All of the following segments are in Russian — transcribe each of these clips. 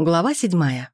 Глава седьмая.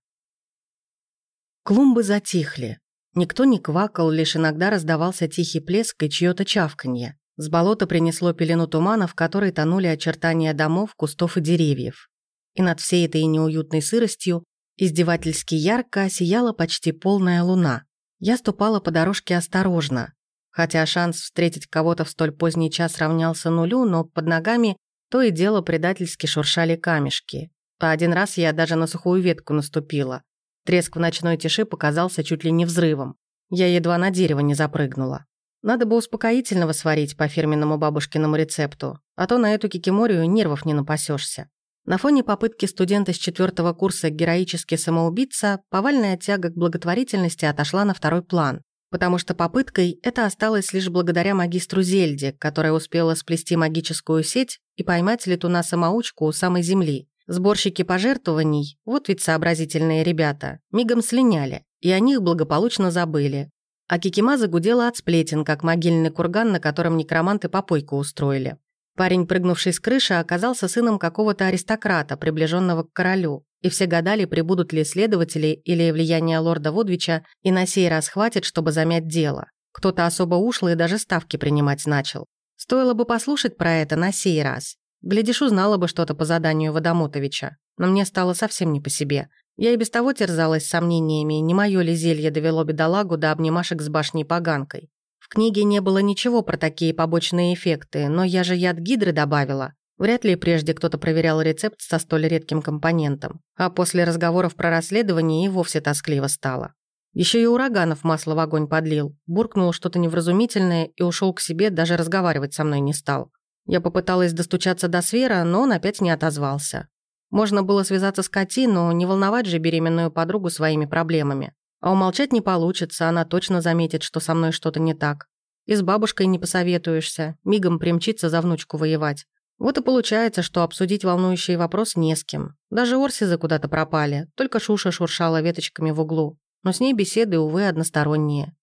Клумбы затихли. Никто не квакал, лишь иногда раздавался тихий плеск и чьё-то чавканье. С болота принесло пелену тумана, в которой тонули очертания домов, кустов и деревьев. И над всей этой неуютной сыростью издевательски ярко сияла почти полная луна. Я ступала по дорожке осторожно. Хотя шанс встретить кого-то в столь поздний час равнялся нулю, но под ногами то и дело предательски шуршали камешки. А один раз я даже на сухую ветку наступила. Треск в ночной тиши показался чуть ли не взрывом. Я едва на дерево не запрыгнула. Надо бы успокоительного сварить по фирменному бабушкиному рецепту, а то на эту кикиморию нервов не напасешься. На фоне попытки студента с четвертого курса героически самоубиться, повальная тяга к благотворительности отошла на второй план, потому что попыткой это осталось лишь благодаря магистру Зельде, которая успела сплести магическую сеть и поймать летуна-самоучку у самой земли. Сборщики пожертвований, вот ведь сообразительные ребята, мигом слиняли, и о них благополучно забыли. А Кикима загудела от сплетен, как могильный курган, на котором некроманты попойку устроили. Парень, прыгнувший с крыши, оказался сыном какого-то аристократа, приближенного к королю, и все гадали, прибудут ли следователи или влияние лорда Водвича, и на сей раз хватит, чтобы замять дело. Кто-то особо ушлый даже ставки принимать начал. Стоило бы послушать про это на сей раз. Глядишь, узнала бы что-то по заданию Водомотовича. Но мне стало совсем не по себе. Я и без того терзалась сомнениями, не мое ли зелье довело бедолагу до обнимашек с башней поганкой. В книге не было ничего про такие побочные эффекты, но я же яд гидры добавила. Вряд ли прежде кто-то проверял рецепт со столь редким компонентом. А после разговоров про расследование и вовсе тоскливо стало. Еще и ураганов масло в огонь подлил, буркнул что-то невразумительное и ушел к себе, даже разговаривать со мной не стал. Я попыталась достучаться до Свера, но он опять не отозвался. Можно было связаться с Кати, но не волновать же беременную подругу своими проблемами. А умолчать не получится, она точно заметит, что со мной что-то не так. И с бабушкой не посоветуешься, мигом примчиться за внучку воевать. Вот и получается, что обсудить волнующий вопрос не с кем. Даже Орсизы куда-то пропали, только Шуша шуршала веточками в углу. Но с ней беседы, увы, односторонние.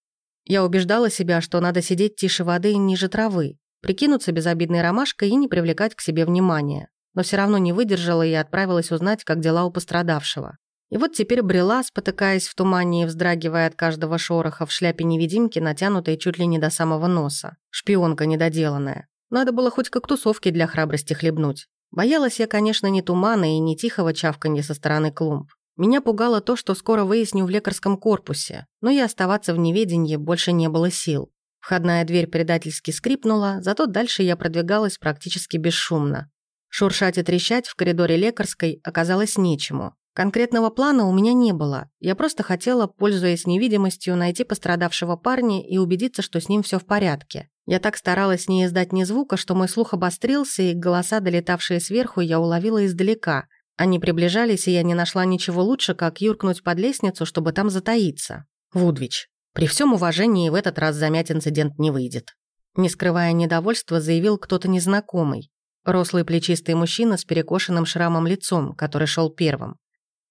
Я убеждала себя, что надо сидеть тише воды и ниже травы, прикинуться безобидной ромашкой и не привлекать к себе внимания. Но все равно не выдержала и отправилась узнать, как дела у пострадавшего. И вот теперь брела, спотыкаясь в тумане и вздрагивая от каждого шороха в шляпе невидимки, натянутой чуть ли не до самого носа. Шпионка недоделанная. Надо было хоть как тусовки для храбрости хлебнуть. Боялась я, конечно, не тумана и не тихого чавканья со стороны клумб. Меня пугало то, что скоро выясню в лекарском корпусе, но и оставаться в неведении больше не было сил. Входная дверь предательски скрипнула, зато дальше я продвигалась практически бесшумно. Шуршать и трещать в коридоре лекарской оказалось нечему. Конкретного плана у меня не было. Я просто хотела, пользуясь невидимостью, найти пострадавшего парня и убедиться, что с ним все в порядке. Я так старалась не издать ни звука, что мой слух обострился, и голоса, долетавшие сверху, я уловила издалека. Они приближались, и я не нашла ничего лучше, как юркнуть под лестницу, чтобы там затаиться. Вудвич. При всем уважении в этот раз замять инцидент не выйдет. Не скрывая недовольства, заявил кто-то незнакомый. Рослый плечистый мужчина с перекошенным шрамом лицом, который шел первым.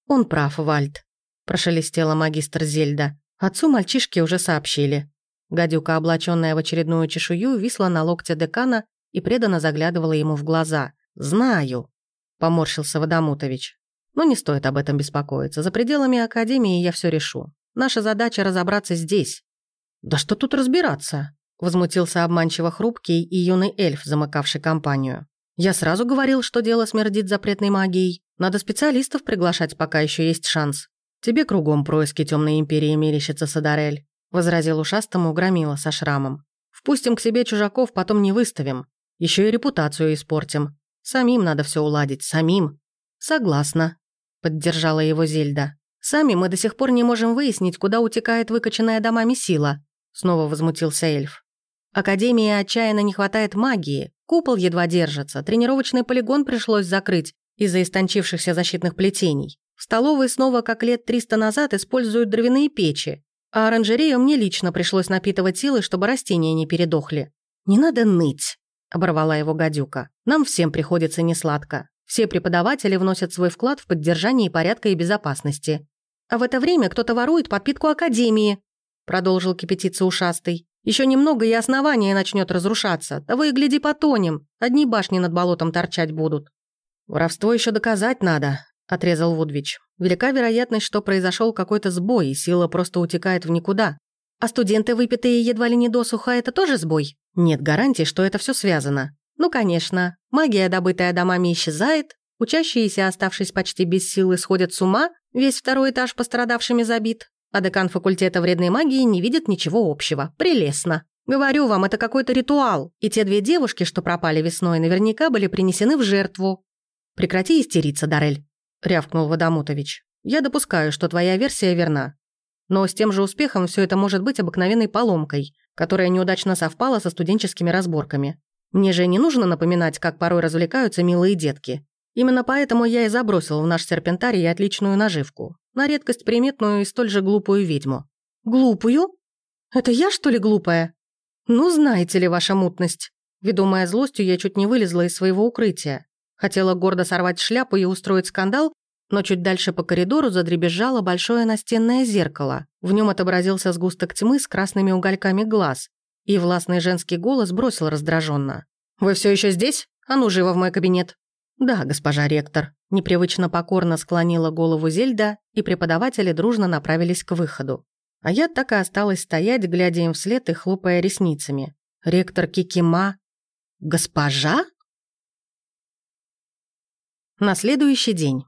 «Он прав, Вальд», – прошелестела магистр Зельда. «Отцу мальчишки уже сообщили». Гадюка, облаченная в очередную чешую, висла на локте декана и преданно заглядывала ему в глаза. «Знаю», – поморщился Водомутович. «Но не стоит об этом беспокоиться. За пределами Академии я все решу. Наша задача разобраться здесь». «Да что тут разбираться?» Возмутился обманчиво хрупкий и юный эльф, замыкавший компанию. «Я сразу говорил, что дело смердит запретной магией. Надо специалистов приглашать, пока еще есть шанс. Тебе кругом происки темной империи мерещится, Садарель», возразил ушастому громила со шрамом. «Впустим к себе чужаков, потом не выставим. Еще и репутацию испортим. Самим надо все уладить, самим». «Согласна», поддержала его Зельда. Сами мы до сих пор не можем выяснить, куда утекает выкачанная домами сила», — снова возмутился эльф. «Академии отчаянно не хватает магии, купол едва держится, тренировочный полигон пришлось закрыть из-за истончившихся защитных плетений. В столовой снова, как лет триста назад, используют дровяные печи, а оранжерею мне лично пришлось напитывать силы, чтобы растения не передохли». «Не надо ныть», — оборвала его гадюка. «Нам всем приходится несладко. Все преподаватели вносят свой вклад в поддержание порядка и безопасности. А в это время кто-то ворует подпитку Академии», продолжил кипятиться ушастый. Еще немного и основание начнет разрушаться. Того и гляди потонем. Одни башни над болотом торчать будут. Воровство еще доказать надо, отрезал Вудвич. «Велика вероятность, что произошел какой-то сбой, и сила просто утекает в никуда. А студенты, выпитые едва ли не досуха, это тоже сбой? Нет гарантии, что это все связано. Ну, конечно, магия, добытая домами, исчезает, учащиеся, оставшись почти без силы, сходят с ума, весь второй этаж пострадавшими забит, а декан факультета вредной магии не видит ничего общего. Прелестно. Говорю вам, это какой-то ритуал, и те две девушки, что пропали весной, наверняка были принесены в жертву. Прекрати истериться, Дарель. — рявкнул Водомутович. «Я допускаю, что твоя версия верна. Но с тем же успехом все это может быть обыкновенной поломкой, которая неудачно совпала со студенческими разборками. Мне же не нужно напоминать, как порой развлекаются милые детки. Именно поэтому я и забросил в наш серпентарий отличную наживку. На редкость приметную и столь же глупую ведьму». «Глупую? Это я, что ли, глупая?» «Ну, знаете ли, ваша мутность». Ведомая злостью, я чуть не вылезла из своего укрытия. Хотела гордо сорвать шляпу и устроить скандал, но чуть дальше по коридору задребезжало большое настенное зеркало. В нем отобразился сгусток тьмы с красными угольками глаз, и властный женский голос бросил раздраженно: «Вы все еще здесь? А ну, живо в мой кабинет!» «Да, госпожа ректор», — непривычно покорно склонила голову Зельда, и преподаватели дружно направились к выходу. А я так и осталась стоять, глядя им вслед и хлопая ресницами. «Ректор Кикима...» «Госпожа?» На следующий день.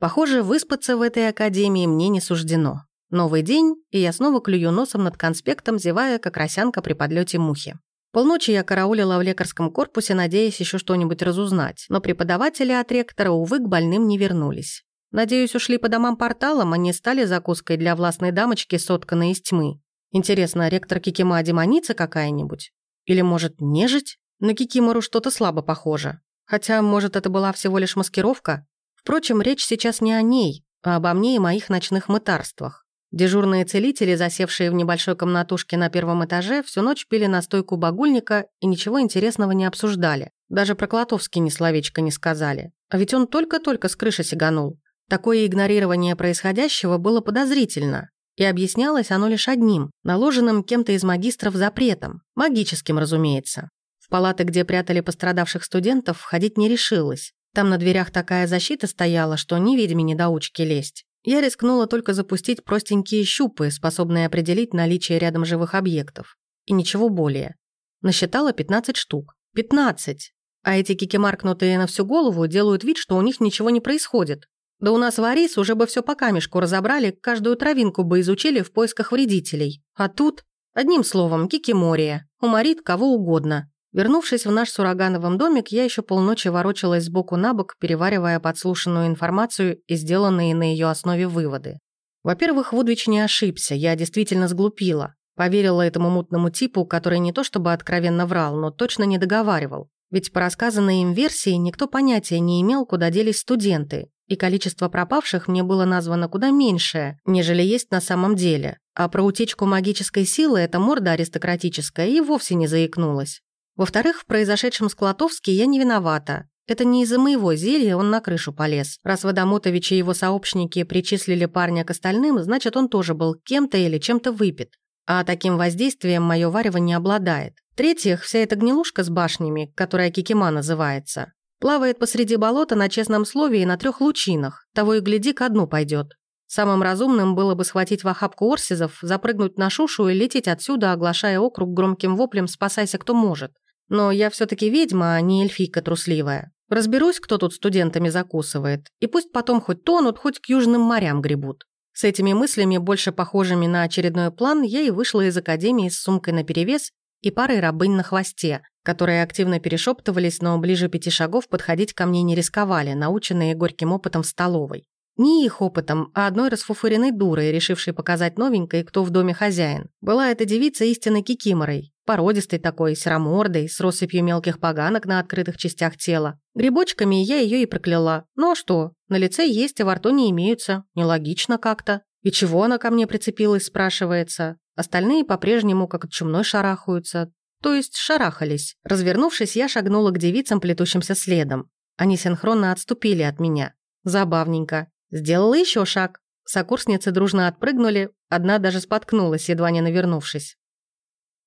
Похоже, выспаться в этой академии мне не суждено. Новый день, и я снова клюю носом над конспектом, зевая, как росянка при подлете мухи. Полночи я караулила в лекарском корпусе, надеясь еще что-нибудь разузнать, но преподаватели от ректора, увы, к больным не вернулись. Надеюсь, ушли по домам порталом, а не стали закуской для властной дамочки, сотканной из тьмы. Интересно, ректор Кикима демоница какая-нибудь? Или, может, нежить? На Кикимору что-то слабо похоже. Хотя, может, это была всего лишь маскировка? Впрочем, речь сейчас не о ней, а обо мне и моих ночных мытарствах. Дежурные целители, засевшие в небольшой комнатушке на первом этаже, всю ночь пили настойку багульника и ничего интересного не обсуждали. Даже про Клотовский ни словечко не сказали. А ведь он только-только с крыши сиганул. Такое игнорирование происходящего было подозрительно. И объяснялось оно лишь одним, наложенным кем-то из магистров запретом. Магическим, разумеется палаты, где прятали пострадавших студентов, входить не решилась. Там на дверях такая защита стояла, что не ведьме недоучки лезть. Я рискнула только запустить простенькие щупы, способные определить наличие рядом живых объектов. И ничего более. Насчитала 15 штук. 15! А эти кикимаркнутые на всю голову делают вид, что у них ничего не происходит. Да у нас в Арис уже бы все по камешку разобрали, каждую травинку бы изучили в поисках вредителей. А тут, одним словом, кикимория. Уморит кого угодно. Вернувшись в наш с Урагановым домик, я еще полночи ворочалась сбоку на бок, переваривая подслушанную информацию и сделанные на ее основе выводы. Во-первых, Вудвич не ошибся, я действительно сглупила. Поверила этому мутному типу, который не то чтобы откровенно врал, но точно не договаривал. Ведь по рассказанной им версии никто понятия не имел, куда делись студенты, и количество пропавших мне было названо куда меньшее, нежели есть на самом деле. А про утечку магической силы эта морда аристократическая и вовсе не заикнулась. Во-вторых, в произошедшем с Клотовски я не виновата. Это не из-за моего зелья он на крышу полез. Раз Водомотович и его сообщники причислили парня к остальным, значит, он тоже был кем-то или чем-то выпит. А таким воздействием мое варево не обладает. В-третьих, вся эта гнилушка с башнями, которая Кикима называется, плавает посреди болота на честном слове и на трех лучинах. Того и гляди, ко дну пойдет. Самым разумным было бы схватить в охапку орсизов, запрыгнуть на шушу и лететь отсюда, оглашая округ громким воплем «Спасайся, кто может». Но я все таки ведьма, а не эльфийка трусливая. Разберусь, кто тут студентами закусывает, и пусть потом хоть тонут, хоть к южным морям гребут. С этими мыслями, больше похожими на очередной план, я и вышла из академии с сумкой наперевес и парой рабынь на хвосте, которые активно перешептывались, но ближе пяти шагов подходить ко мне не рисковали, наученные горьким опытом в столовой. Не их опытом, а одной расфуфыренной дурой, решившей показать новенькой, кто в доме хозяин. Была эта девица истинной кикиморой, породистой такой, серомордой, с россыпью мелких поганок на открытых частях тела. Грибочками я ее и прокляла. Ну а что, на лице есть, а во рту не имеются. Нелогично как-то. И чего она ко мне прицепилась, спрашивается. Остальные по-прежнему как от чумной шарахаются. То есть шарахались. Развернувшись, я шагнула к девицам, плетущимся следом. Они синхронно отступили от меня. Забавненько. Сделала еще шаг. Сокурсницы дружно отпрыгнули, одна даже споткнулась, едва не навернувшись.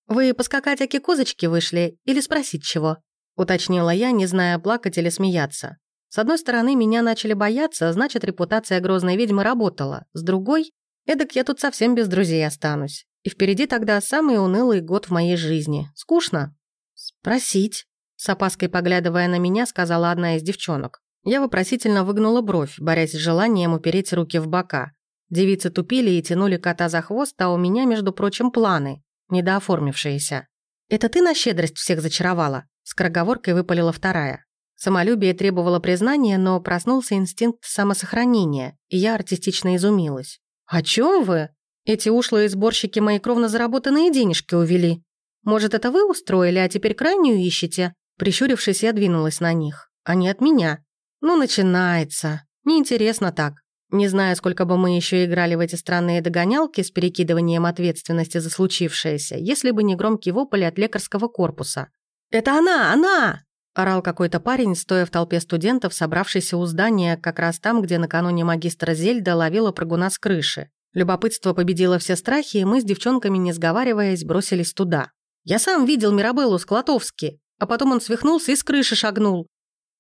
«Вы поскакать оки козочки вышли или спросить чего?» — уточнила я, не зная, плакать или смеяться. С одной стороны, меня начали бояться, значит, репутация грозной ведьмы работала. С другой, эдак я тут совсем без друзей останусь. И впереди тогда самый унылый год в моей жизни. Скучно? Спросить. С опаской поглядывая на меня, сказала одна из девчонок. Я вопросительно выгнула бровь, борясь с желанием упереть руки в бока. Девицы тупили и тянули кота за хвост, а у меня, между прочим, планы, недооформившиеся. «Это ты на щедрость всех зачаровала?» Скороговоркой выпалила вторая. Самолюбие требовало признания, но проснулся инстинкт самосохранения, и я артистично изумилась. «О чем вы? Эти ушлые сборщики мои кровно заработанные денежки увели. Может, это вы устроили, а теперь крайнюю ищете?» Прищурившись, я двинулась на них. «Они от меня». «Ну, начинается. Неинтересно так. Не знаю, сколько бы мы еще играли в эти странные догонялки с перекидыванием ответственности за случившееся, если бы не громкий вопль от лекарского корпуса. «Это она! Она!» – орал какой-то парень, стоя в толпе студентов, собравшийся у здания как раз там, где накануне магистра Зельда ловила прыгуна с крыши. Любопытство победило все страхи, и мы с девчонками, не сговариваясь, бросились туда. «Я сам видел Мирабеллу Склотовски, а потом он свихнулся и с крыши шагнул».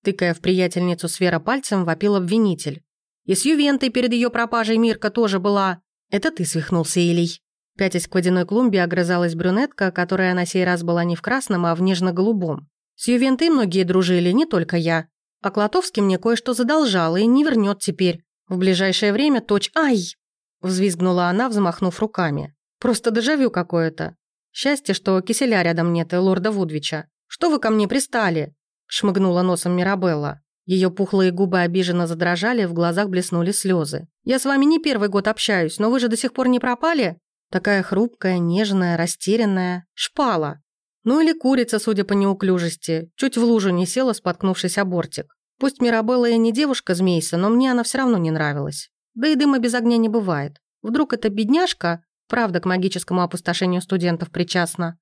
Тыкая в приятельницу Свера пальцем, вопил обвинитель. И с Ювентой перед ее пропажей Мирка тоже была. Это ты свихнулся, Илий. Пятясь к водяной клумбе огрызалась брюнетка, которая на сей раз была не в красном, а в нежно-голубом. С Ювентой многие дружили, не только я. А Клотовский мне кое-что задолжал и не вернет теперь. В ближайшее время точ... Ай! Взвизгнула она, взмахнув руками. Просто дежавю какое-то. Счастье, что киселя рядом нет и лорда Вудвича. Что вы ко мне пристали? Шмыгнула носом Мирабелла. Ее пухлые губы обиженно задрожали, в глазах блеснули слезы. «Я с вами не первый год общаюсь, но вы же до сих пор не пропали?» Такая хрупкая, нежная, растерянная. Шпала. Ну или курица, судя по неуклюжести. Чуть в лужу не села, споткнувшись о бортик. Пусть Мирабелла и не девушка-змейса, но мне она все равно не нравилась. Да и дыма без огня не бывает. Вдруг эта бедняжка, правда, к магическому опустошению студентов причастна.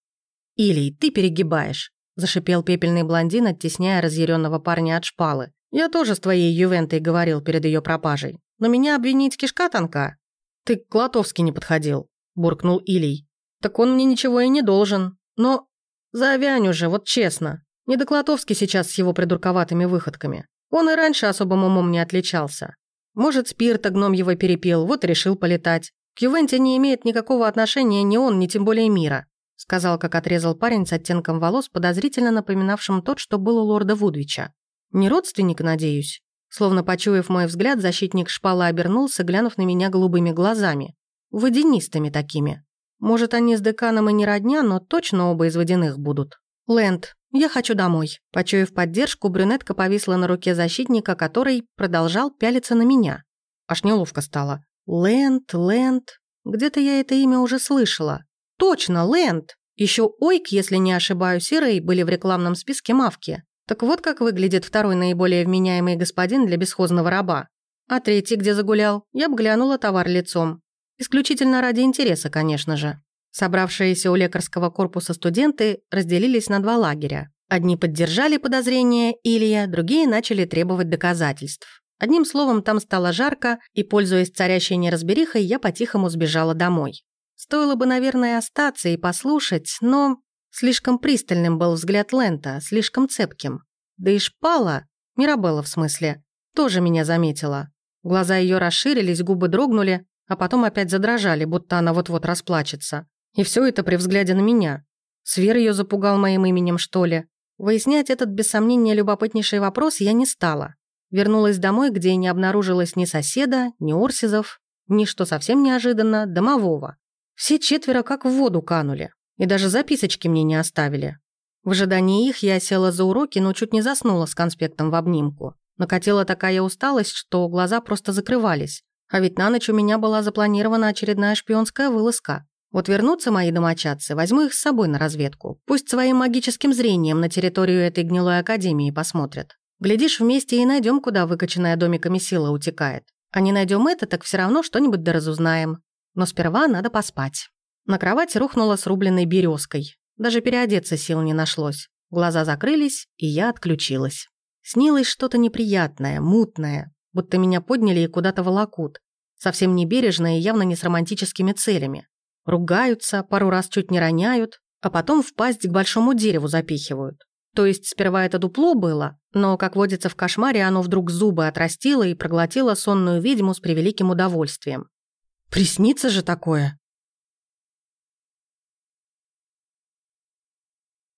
«Илий, ты перегибаешь», зашипел пепельный блондин, оттесняя разъяренного парня от шпалы. «Я тоже с твоей Ювентой говорил перед ее пропажей. Но меня обвинить кишка тонка. Ты к Клотовски не подходил», – буркнул Илий. «Так он мне ничего и не должен. Но завянь уже, вот честно. Не до Клотовски сейчас с его придурковатыми выходками. Он и раньше особым умом не отличался. Может, спирта гном его перепил, вот и решил полетать. К Ювенте не имеет никакого отношения ни он, ни тем более мира сказал, как отрезал парень с оттенком волос, подозрительно напоминавшим тот, что был у лорда Вудвича. «Не родственник, надеюсь?» Словно почуяв мой взгляд, защитник шпала обернулся, глянув на меня голубыми глазами. Водянистыми такими. Может, они с деканом и не родня, но точно оба из водяных будут. «Лэнд, я хочу домой». Почуяв поддержку, брюнетка повисла на руке защитника, который продолжал пялиться на меня. Аж неловко стало. «Лэнд, Лэнд...» Где-то я это имя уже слышала. Точно, Лэнд. Еще Ойк, если не ошибаюсь, и Рэй были в рекламном списке Мавки. Так вот как выглядит второй наиболее вменяемый господин для бесхозного раба. А третий где загулял, я бы глянула товар лицом. Исключительно ради интереса, конечно же. Собравшиеся у лекарского корпуса студенты разделились на два лагеря. Одни поддержали подозрения Илья, другие начали требовать доказательств. Одним словом, там стало жарко, и, пользуясь царящей неразберихой, я по-тихому сбежала домой. Стоило бы, наверное, остаться и послушать, но слишком пристальным был взгляд Лента, слишком цепким. Да и шпала, Мирабелла в смысле, тоже меня заметила. Глаза ее расширились, губы дрогнули, а потом опять задрожали, будто она вот-вот расплачется. И все это при взгляде на меня. Свер ее запугал моим именем, что ли? Выяснять этот, без сомнения, любопытнейший вопрос я не стала. Вернулась домой, где не обнаружилось ни соседа, ни Орсизов, ни, что совсем неожиданно, домового. Все четверо как в воду канули, и даже записочки мне не оставили. В ожидании их я села за уроки, но чуть не заснула с конспектом в обнимку. Накатила такая усталость, что глаза просто закрывались. А ведь на ночь у меня была запланирована очередная шпионская вылазка. Вот вернутся мои домочадцы, возьму их с собой на разведку. Пусть своим магическим зрением на территорию этой гнилой академии посмотрят. Глядишь, вместе и найдем, куда выкачанная домиками сила утекает. А не найдем это, так все равно что-нибудь доразузнаем. Но сперва надо поспать. На кровать рухнула срубленной березкой. Даже переодеться сил не нашлось. Глаза закрылись, и я отключилась. Снилось что-то неприятное, мутное, будто меня подняли и куда-то волокут. Совсем не бережно и явно не с романтическими целями. Ругаются, пару раз чуть не роняют, а потом в пасть к большому дереву запихивают. То есть сперва это дупло было, но, как водится в кошмаре, оно вдруг зубы отрастило и проглотило сонную ведьму с превеликим удовольствием. «Приснится же такое!»